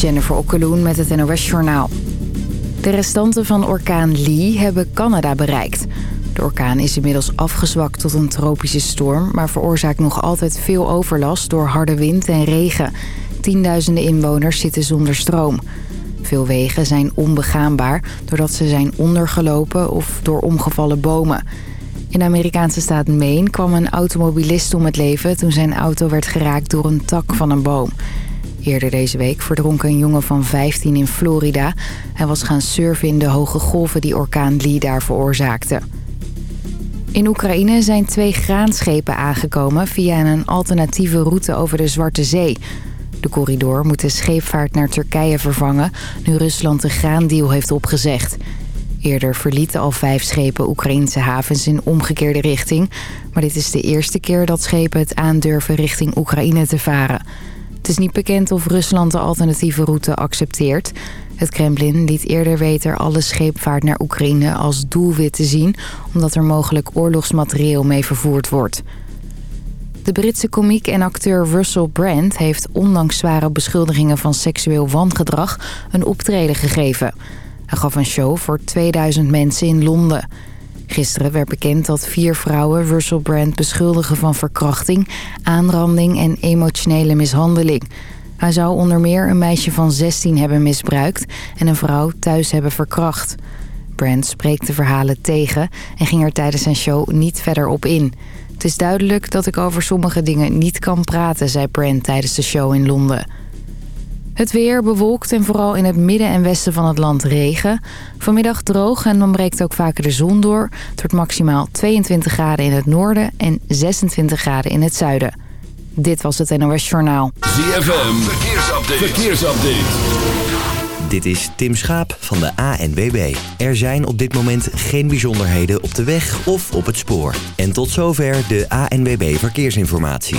Jennifer Okkeloen met het NOS Journaal. De restanten van orkaan Lee hebben Canada bereikt. De orkaan is inmiddels afgezwakt tot een tropische storm... maar veroorzaakt nog altijd veel overlast door harde wind en regen. Tienduizenden inwoners zitten zonder stroom. Veel wegen zijn onbegaanbaar doordat ze zijn ondergelopen of door omgevallen bomen. In de Amerikaanse staat Maine kwam een automobilist om het leven... toen zijn auto werd geraakt door een tak van een boom. Eerder deze week verdronk een jongen van 15 in Florida. Hij was gaan surfen in de hoge golven die orkaan Lee daar veroorzaakte. In Oekraïne zijn twee graanschepen aangekomen via een alternatieve route over de Zwarte Zee. De corridor moet de scheepvaart naar Turkije vervangen... nu Rusland de graandeal heeft opgezegd. Eerder verlieten al vijf schepen Oekraïnse havens in omgekeerde richting. Maar dit is de eerste keer dat schepen het aandurven richting Oekraïne te varen. Het is niet bekend of Rusland de alternatieve route accepteert. Het Kremlin liet eerder weten alle scheepvaart naar Oekraïne als doelwit te zien... omdat er mogelijk oorlogsmaterieel mee vervoerd wordt. De Britse komiek en acteur Russell Brand heeft ondanks zware beschuldigingen van seksueel wangedrag een optreden gegeven. Hij gaf een show voor 2000 mensen in Londen. Gisteren werd bekend dat vier vrouwen Russell Brand beschuldigen van verkrachting, aanranding en emotionele mishandeling. Hij zou onder meer een meisje van 16 hebben misbruikt en een vrouw thuis hebben verkracht. Brand spreekt de verhalen tegen en ging er tijdens zijn show niet verder op in. Het is duidelijk dat ik over sommige dingen niet kan praten, zei Brand tijdens de show in Londen. Het weer bewolkt en vooral in het midden en westen van het land regen. Vanmiddag droog en dan breekt ook vaker de zon door. Het wordt maximaal 22 graden in het noorden en 26 graden in het zuiden. Dit was het NOS Journaal. ZFM, verkeersupdate. verkeersupdate. Dit is Tim Schaap van de ANWB. Er zijn op dit moment geen bijzonderheden op de weg of op het spoor. En tot zover de ANWB Verkeersinformatie.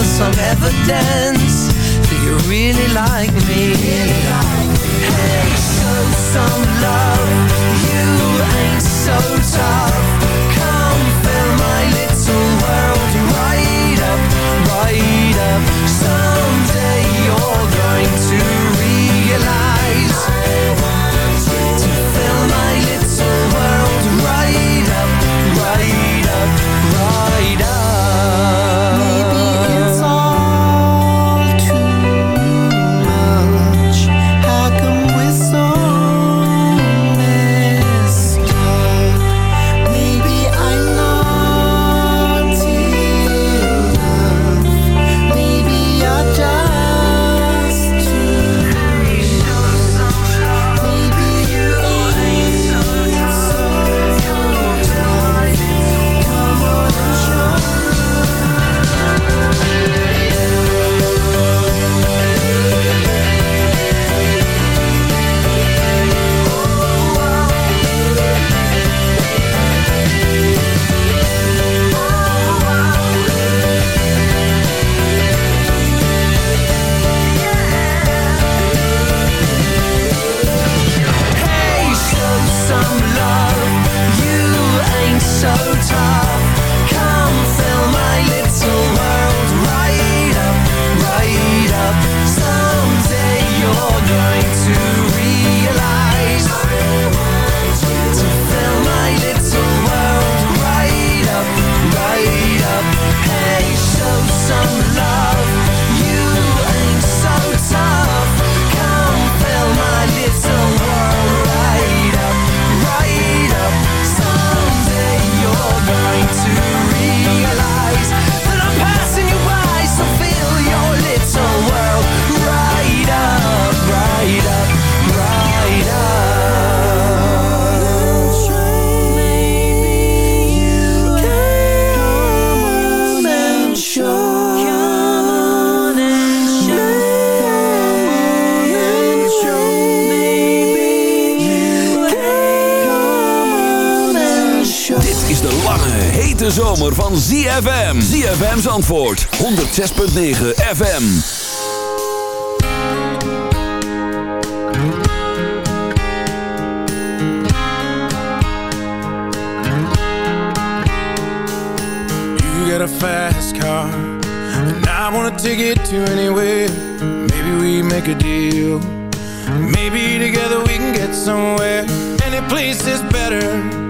was some evidence That you really like me. Hey, show some love You ain't so tough. Come fill my little world right up, right up. Someday you're going to realize zomer van ZFM. ZFM's antwoord, 106.9 FM. You got a fast car, and I wanna take it to anywhere. Maybe we make a deal. Maybe together we can get somewhere. Any place is better.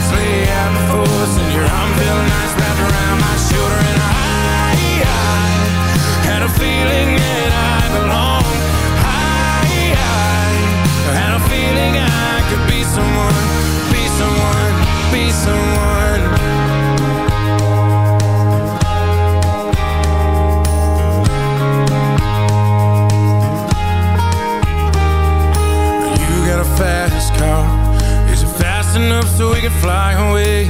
Nice wrapped around my shoulder And I, had a feeling that I belonged I had a feeling I could be someone Be someone, be someone. You got a fast car. Is it fast enough so we can fly away?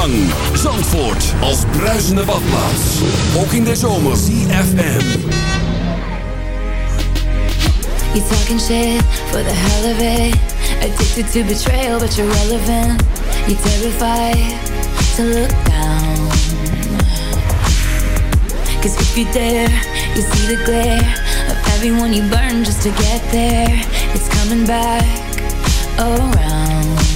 zomerlang. Zandvoort als bruisende badplaats. Ook in de zomer. You talking shit for the hell of it. Addicted to betrayal, but you're relevant. You're terrified to look down. Cause if you dare, you see the glare of everyone you burn just to get there. It's coming back around.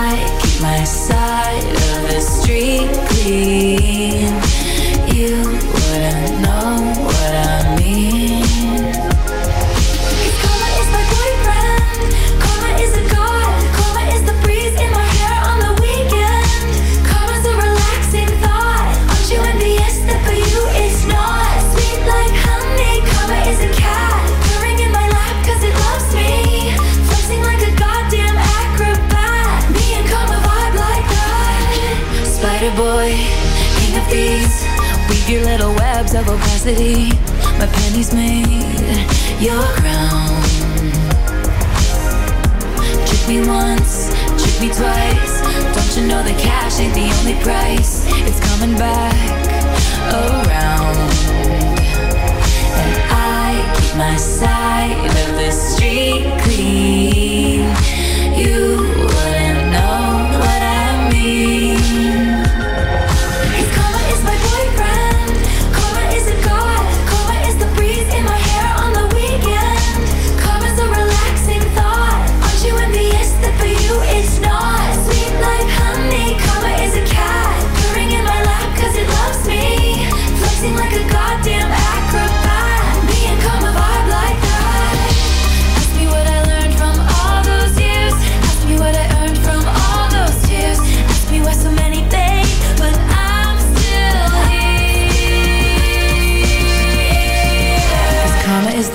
I keep my side of the street clean. You wouldn't know what I mean. Little of opacity. My pennies made your crown. Trick me once, trick me twice. Don't you know that cash ain't the only price? It's coming back around. And I keep my side of the street clean. You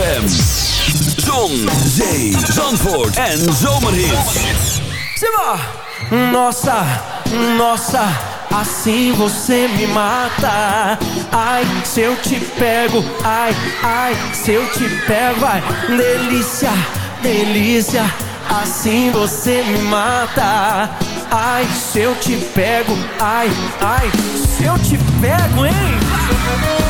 ZFM. Zon, zee, zandvoort en zomerhits. Nossa, nossa, assim você me mata. Ai, se eu te pego, ai, ai, se eu te pego, ai. Delícia, delícia, assim você me mata. Ai, se eu te pego, ai, ai, se eu te pego, hein?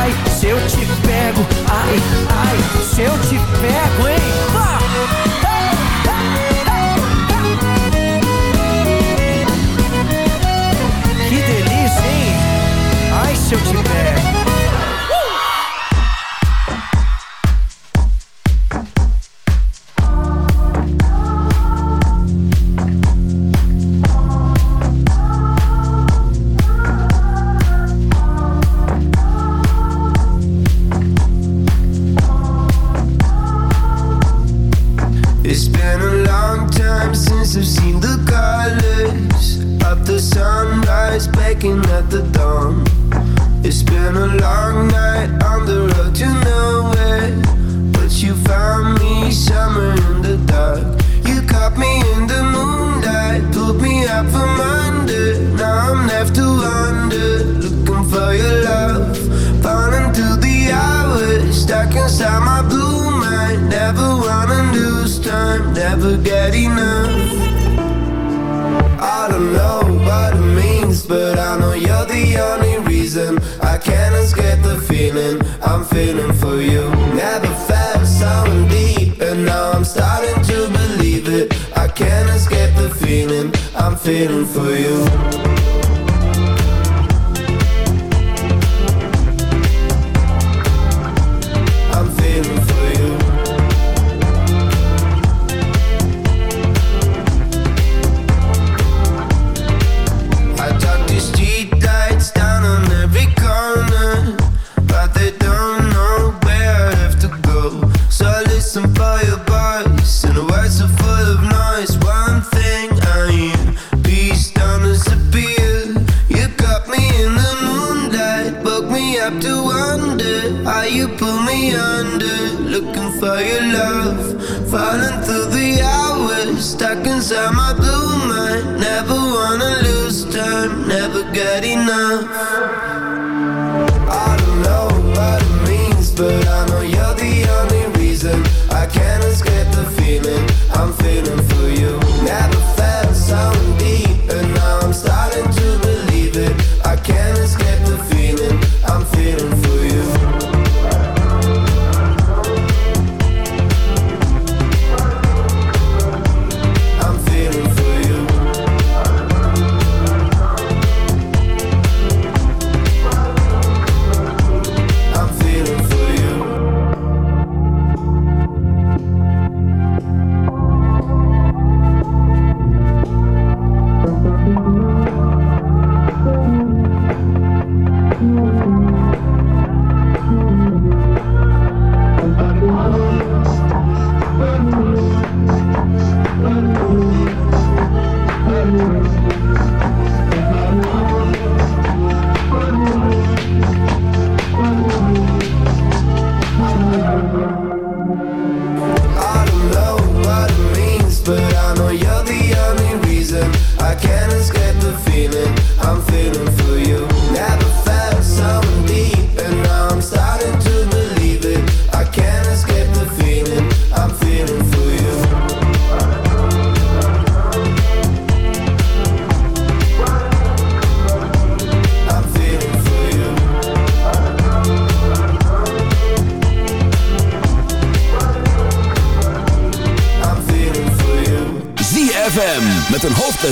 Ai, se eu te pego, ai, ai, se eu te pego, hein? Que delícia, hein? Ai, se eu te pego. Feeling for you. good enough.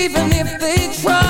even if they try.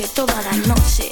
toda la noche.